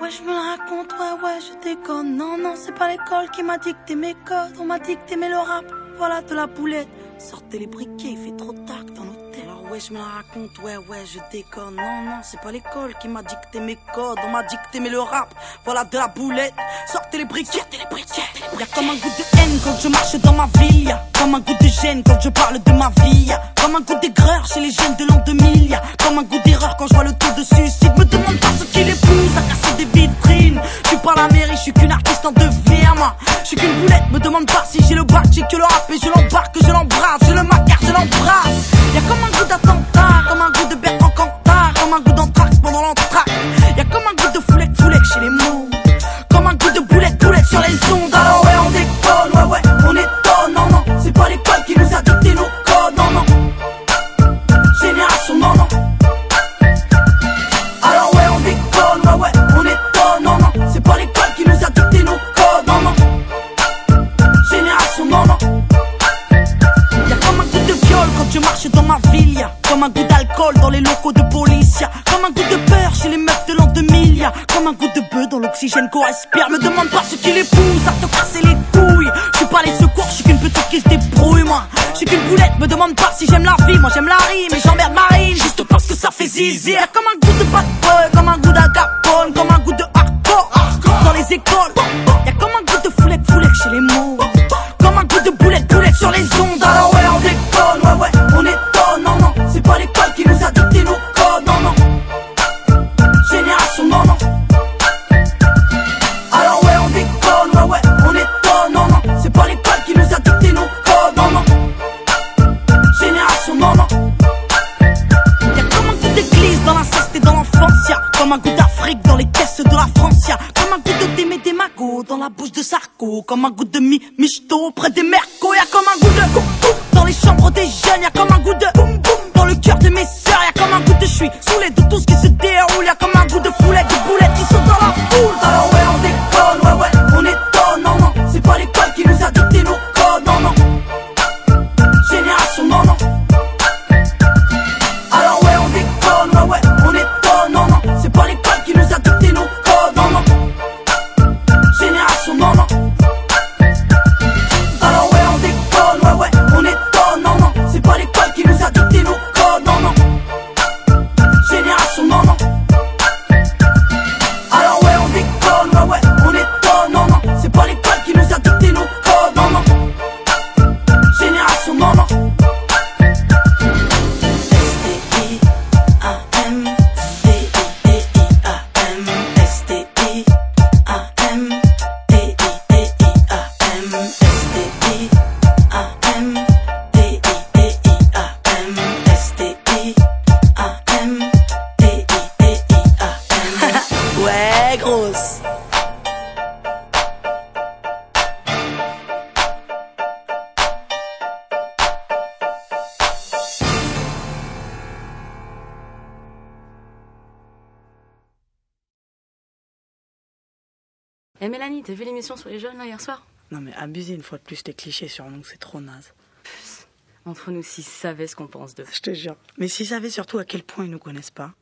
Ouais, je me la raconte, ouais, ouais, je déconne. Non, non, c'est pas l'école qui m'a dicté mes codes. On m'a dicté mais le rap, voilà de la boulette. Sortez les briquets, il fait trop tac dans l'hôtel. Alors ouais, je me la raconte, ouais, ouais, je déconne. Non, non, c'est pas l'école qui m'a dicté mes codes. On m'a dicté mais le rap, voilà de la boulette. Sortez les briquets, sortez les briquets. Y'a comme un goût de haine quand je marche dans ma ville. Y'a comme un goût de gêne quand je parle de ma vie. Y'a comme un goût d'aigreur chez les jeunes de l'an 2000. Y'a comme un goût d'erreur quand je vois le taux de suicide. Suis qu'une boulette, me demande pas si j'ai le bac, j'ai que le rap et je l'embarque, je l'embrasse, je le macarre, je l'embrasse. Y'a comme un goût d'attentat, un goût d'alcool dans les locaux de police. Comme un goût de peur chez les meufs de l'an 2000. Y'a comme un goût de bœuf dans l'oxygène qu'on respire. Me demande pas ce qui les à te casser les couilles. Je suis pas les secours, je suis qu'une petite qui se débrouille, moi. Je suis qu'une boulette, me demande pas si j'aime la vie. Moi j'aime la rime et j'emmerde Marine juste parce que ça fait zizi. Comme un goût de bad comme un goût d'agapone, comme un goût de hardcore. Dans les écoles, comme un goût d'Afrique dans les caisses de la France, y'a comme un goût de démé des magots dans la bouche de Sarko, comme un goût de mi michto près des mercos, y'a comme un goût de boum boum dans les chambres des jeunes, y'a comme un goût de boum boum dans le cœur de mes sœurs, y'a comme un goût de je suis saoulé de tout ce qui se D-I-D-I-A-M. Ouais, grosse. Eh Mélanie, t'as vu l'émission sur les jeunes là hier soir? Non mais abuser une fois de plus tes clichés sur nous, c'est trop naze. Entre nous, s'ils savaient ce qu'on pense d'eux. Je te jure. Mais s'ils savaient surtout à quel point ils nous connaissent pas.